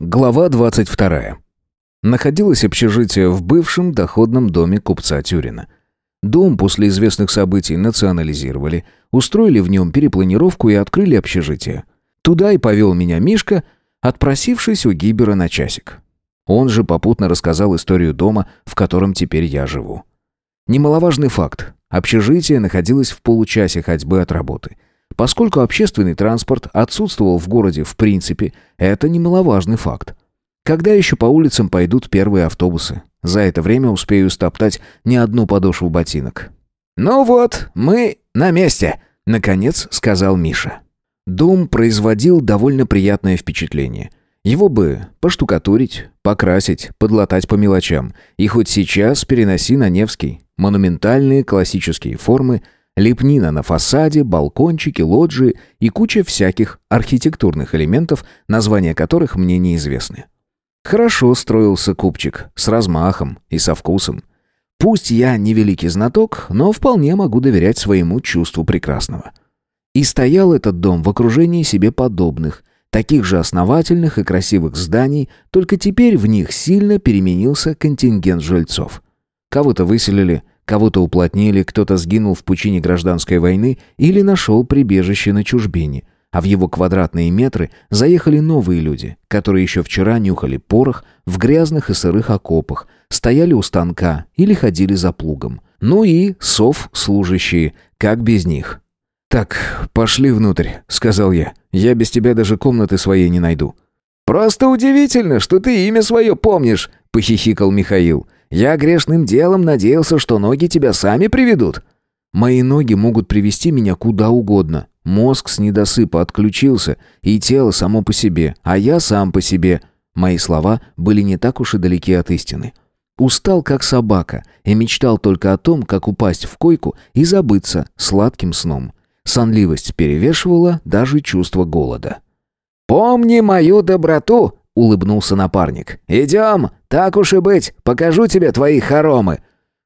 Глава 22. Находилось общежитие в бывшем доходном доме купца Тюрина. Дом после известных событий национализировали, устроили в нем перепланировку и открыли общежитие. Туда и повел меня Мишка, отпросившись у Гибера на часик. Он же попутно рассказал историю дома, в котором теперь я живу. Немаловажный факт. Общежитие находилось в получасе ходьбы от работы – Поскольку общественный транспорт отсутствовал в городе в принципе, это немаловажный факт. Когда еще по улицам пойдут первые автобусы? За это время успею стоптать не одну подошву ботинок. «Ну вот, мы на месте», — наконец сказал Миша. Дом производил довольно приятное впечатление. Его бы поштукатурить, покрасить, подлатать по мелочам. И хоть сейчас переноси на Невский. Монументальные классические формы — Лепнина на фасаде, балкончики, лоджии и куча всяких архитектурных элементов, названия которых мне неизвестны. Хорошо строился купчик, с размахом и со вкусом. Пусть я не великий знаток, но вполне могу доверять своему чувству прекрасного. И стоял этот дом в окружении себе подобных, таких же основательных и красивых зданий, только теперь в них сильно переменился контингент жильцов. Кого-то выселили, Кого-то уплотнили, кто-то сгинул в пучине гражданской войны или нашел прибежище на чужбине. А в его квадратные метры заехали новые люди, которые еще вчера нюхали порох в грязных и сырых окопах, стояли у станка или ходили за плугом. Ну и сов служащие, как без них. «Так, пошли внутрь», — сказал я. «Я без тебя даже комнаты своей не найду». «Просто удивительно, что ты имя свое помнишь», — похихикал Михаил. Я грешным делом надеялся, что ноги тебя сами приведут». «Мои ноги могут привести меня куда угодно. Мозг с недосыпа отключился, и тело само по себе, а я сам по себе». Мои слова были не так уж и далеки от истины. Устал, как собака, и мечтал только о том, как упасть в койку и забыться сладким сном. Сонливость перевешивала даже чувство голода. «Помни мою доброту!» Улыбнулся напарник. «Идем, так уж и быть, покажу тебе твои хоромы».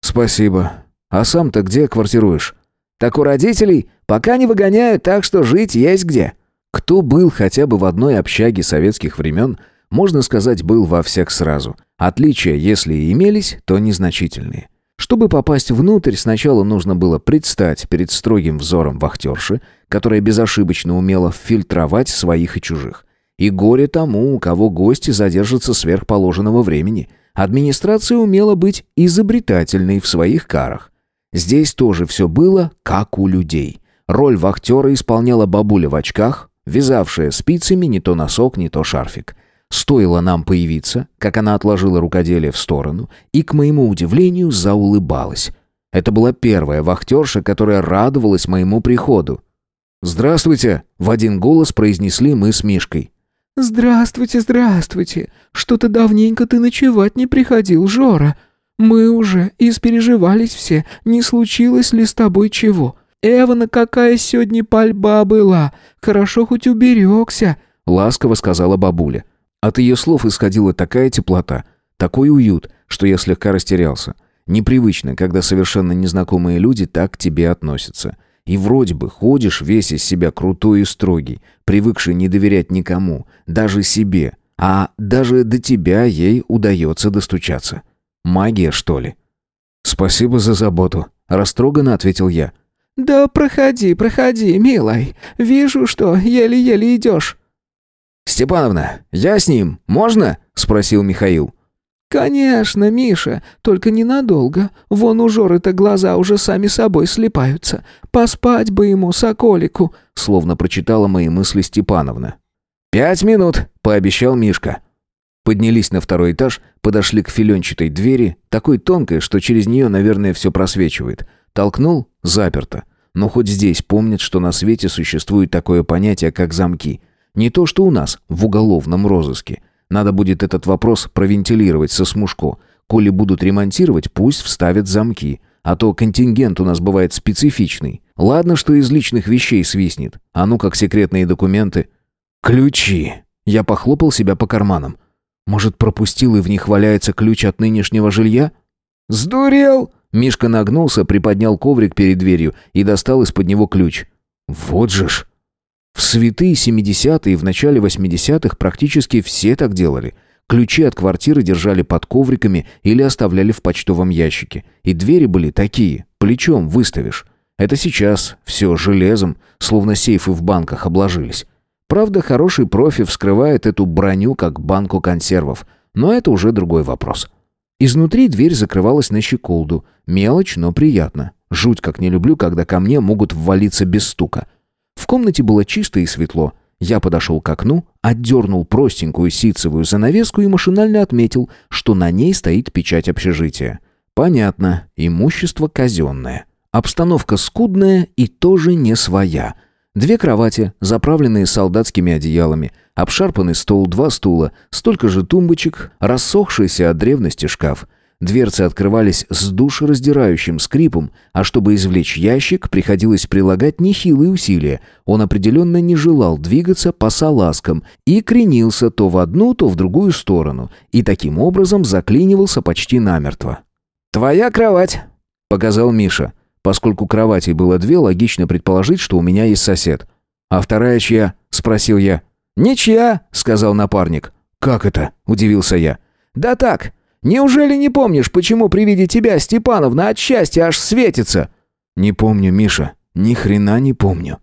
«Спасибо. А сам-то где квартируешь?» «Так у родителей пока не выгоняют, так что жить есть где». Кто был хотя бы в одной общаге советских времен, можно сказать, был во всех сразу. Отличия, если и имелись, то незначительные. Чтобы попасть внутрь, сначала нужно было предстать перед строгим взором вахтерши, которая безошибочно умела фильтровать своих и чужих. И горе тому, у кого гости задержатся сверхположенного времени. Администрация умела быть изобретательной в своих карах. Здесь тоже все было, как у людей. Роль вахтера исполняла бабуля в очках, вязавшая спицами не то носок, не то шарфик. Стоило нам появиться, как она отложила рукоделие в сторону и, к моему удивлению, заулыбалась. Это была первая вахтерша, которая радовалась моему приходу. «Здравствуйте!» — в один голос произнесли мы с Мишкой. «Здравствуйте, здравствуйте! Что-то давненько ты ночевать не приходил, Жора. Мы уже испереживались все, не случилось ли с тобой чего. Эвана какая сегодня пальба была, хорошо хоть уберегся», — ласково сказала бабуля. От ее слов исходила такая теплота, такой уют, что я слегка растерялся. Непривычно, когда совершенно незнакомые люди так к тебе относятся. И вроде бы ходишь весь из себя крутой и строгий, привыкший не доверять никому, даже себе, а даже до тебя ей удается достучаться. Магия, что ли? «Спасибо за заботу», — растроганно ответил я. «Да проходи, проходи, милой. Вижу, что еле-еле идешь». «Степановна, я с ним, можно?» — спросил Михаил. «Конечно, Миша, только ненадолго. Вон у Жоры-то глаза уже сами собой слепаются. Поспать бы ему, соколику», — словно прочитала мои мысли Степановна. «Пять минут», — пообещал Мишка. Поднялись на второй этаж, подошли к филенчатой двери, такой тонкой, что через нее, наверное, все просвечивает. Толкнул — заперто. Но хоть здесь помнят, что на свете существует такое понятие, как замки. Не то, что у нас, в уголовном розыске — надо будет этот вопрос провентилировать со Смушко. Коли будут ремонтировать, пусть вставят замки. А то контингент у нас бывает специфичный. Ладно, что из личных вещей свистнет. А ну как секретные документы. Ключи. Я похлопал себя по карманам. Может, пропустил и в них валяется ключ от нынешнего жилья? Сдурел! Мишка нагнулся, приподнял коврик перед дверью и достал из-под него ключ. Вот же ж. В святые 70-е и в начале 80-х практически все так делали. Ключи от квартиры держали под ковриками или оставляли в почтовом ящике. И двери были такие, плечом выставишь. Это сейчас все железом, словно сейфы в банках обложились. Правда, хороший профи вскрывает эту броню как банку консервов, но это уже другой вопрос. Изнутри дверь закрывалась на щеколду. Мелочь, но приятно. Жуть как не люблю, когда ко мне могут ввалиться без стука. Комнате было чисто и светло. Я подошел к окну, отдернул простенькую ситцевую занавеску и машинально отметил, что на ней стоит печать общежития. Понятно, имущество казенное. Обстановка скудная и тоже не своя. Две кровати, заправленные солдатскими одеялами, обшарпанный стол, два стула, столько же тумбочек, рассохшийся от древности шкаф. Дверцы открывались с душераздирающим скрипом, а чтобы извлечь ящик, приходилось прилагать нехилые усилия. Он определенно не желал двигаться по салазкам и кренился то в одну, то в другую сторону, и таким образом заклинивался почти намертво. «Твоя кровать», — показал Миша. Поскольку кроватей было две, логично предположить, что у меня есть сосед. «А вторая чья?» – спросил я. «Ничья», – сказал напарник. «Как это?» – удивился я. «Да так. Неужели не помнишь, почему при виде тебя Степановна от счастья аж светится?» «Не помню, Миша. Ни хрена не помню».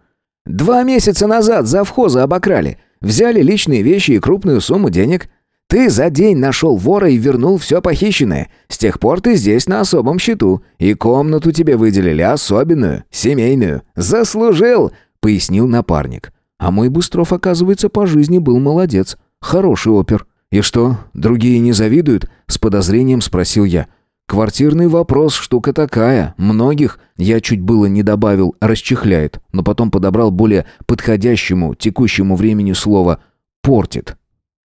«Два месяца назад завхоза обокрали. Взяли личные вещи и крупную сумму денег. Ты за день нашел вора и вернул все похищенное. С тех пор ты здесь на особом счету. И комнату тебе выделили особенную, семейную. Заслужил!» — пояснил напарник. А мой Быстров, оказывается, по жизни был молодец. Хороший опер. «И что, другие не завидуют?» — с подозрением спросил я. «Квартирный вопрос штука такая. Многих, я чуть было не добавил, расчехляет, но потом подобрал более подходящему текущему времени слово «портит».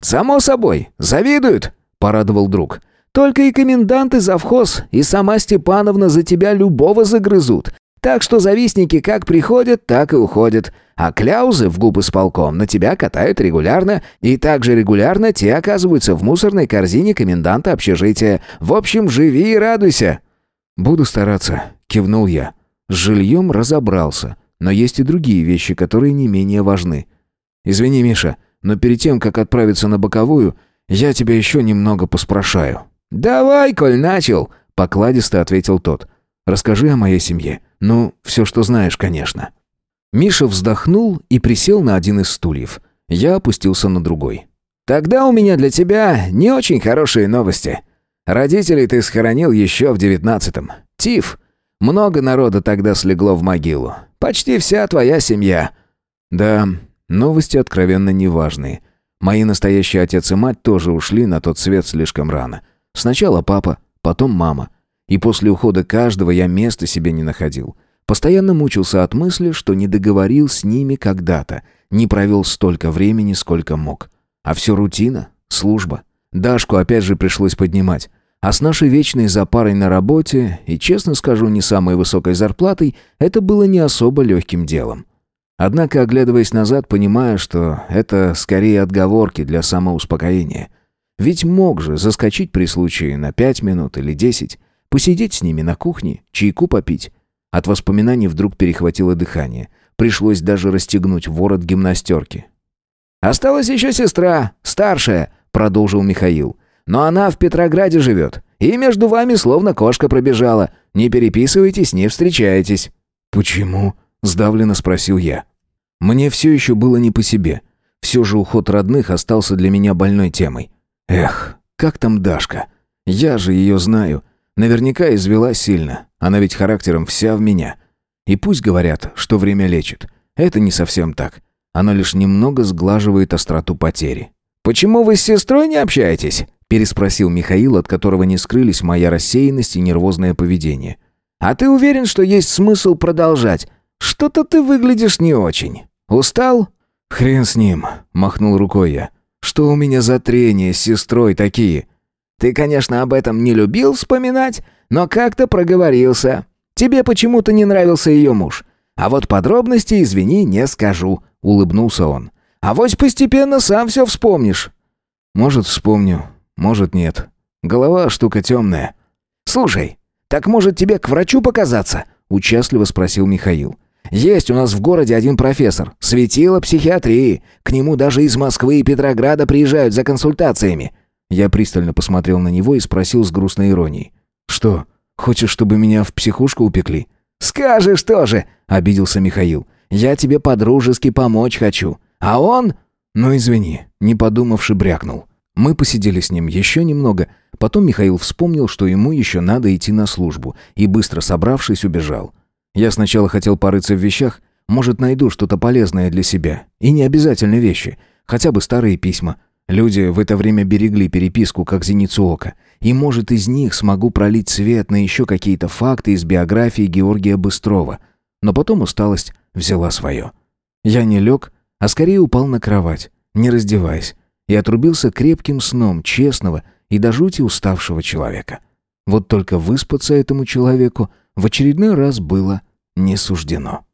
«Само собой, завидуют», — порадовал друг. «Только и комендант, и завхоз, и сама Степановна за тебя любого загрызут. Так что завистники как приходят, так и уходят. А кляузы в губы с полком на тебя катают регулярно, и также регулярно те оказываются в мусорной корзине коменданта общежития. В общем, живи и радуйся». «Буду стараться», — кивнул я. «С жильем разобрался, но есть и другие вещи, которые не менее важны. Извини, Миша, — но перед тем, как отправиться на боковую, я тебя еще немного поспрашаю». «Давай, коль начал», — покладисто ответил тот. «Расскажи о моей семье. Ну, все, что знаешь, конечно». Миша вздохнул и присел на один из стульев. Я опустился на другой. «Тогда у меня для тебя не очень хорошие новости. Родителей ты схоронил еще в девятнадцатом. Тиф. Много народа тогда слегло в могилу. Почти вся твоя семья». «Да, Новости откровенно неважные. Мои настоящие отец и мать тоже ушли на тот свет слишком рано. Сначала папа, потом мама. И после ухода каждого я места себе не находил. Постоянно мучился от мысли, что не договорил с ними когда-то, не провел столько времени, сколько мог. А все рутина, служба. Дашку опять же пришлось поднимать. А с нашей вечной запарой на работе, и, честно скажу, не самой высокой зарплатой, это было не особо легким делом. Однако, оглядываясь назад, понимаю, что это скорее отговорки для самоуспокоения. Ведь мог же заскочить при случае на пять минут или десять, посидеть с ними на кухне, чайку попить. От воспоминаний вдруг перехватило дыхание. Пришлось даже расстегнуть ворот гимнастерки. «Осталась еще сестра, старшая», — продолжил Михаил. «Но она в Петрограде живет, и между вами словно кошка пробежала. Не переписывайтесь, не встречаетесь». «Почему?» — сдавленно спросил я. Мне все еще было не по себе. Все же уход родных остался для меня больной темой. Эх, как там Дашка? Я же ее знаю. Наверняка извела сильно. Она ведь характером вся в меня. И пусть говорят, что время лечит. Это не совсем так. Оно лишь немного сглаживает остроту потери. «Почему вы с сестрой не общаетесь?» переспросил Михаил, от которого не скрылись моя рассеянность и нервозное поведение. «А ты уверен, что есть смысл продолжать? Что-то ты выглядишь не очень». «Устал?» «Хрен с ним», — махнул рукой я. «Что у меня за трения с сестрой такие?» «Ты, конечно, об этом не любил вспоминать, но как-то проговорился. Тебе почему-то не нравился ее муж. А вот подробности, извини, не скажу», — улыбнулся он. А «Авось постепенно сам все вспомнишь». «Может, вспомню, может, нет. Голова штука темная». «Слушай, так может тебе к врачу показаться?» — участливо спросил Михаил. Есть у нас в городе один профессор, светило психиатрии. К нему даже из Москвы и Петрограда приезжают за консультациями». Я пристально посмотрел на него и спросил с грустной иронией. «Что, хочешь, чтобы меня в психушку упекли?» «Скажешь тоже», — обиделся Михаил. «Я тебе по-дружески помочь хочу. А он...» «Ну, извини», — не подумавши, брякнул. Мы посидели с ним еще немного, потом Михаил вспомнил, что ему еще надо идти на службу, и, быстро собравшись, убежал. Я сначала хотел порыться в вещах, может, найду что-то полезное для себя. И не обязательно вещи, хотя бы старые письма. Люди в это время берегли переписку, как зеницу ока. И, может, из них смогу пролить свет на еще какие-то факты из биографии Георгия Быстрова. Но потом усталость взяла свое. Я не лег, а скорее упал на кровать, не раздеваясь, и отрубился крепким сном честного и до жути уставшего человека. Вот только выспаться этому человеку в очередной раз было не суждено.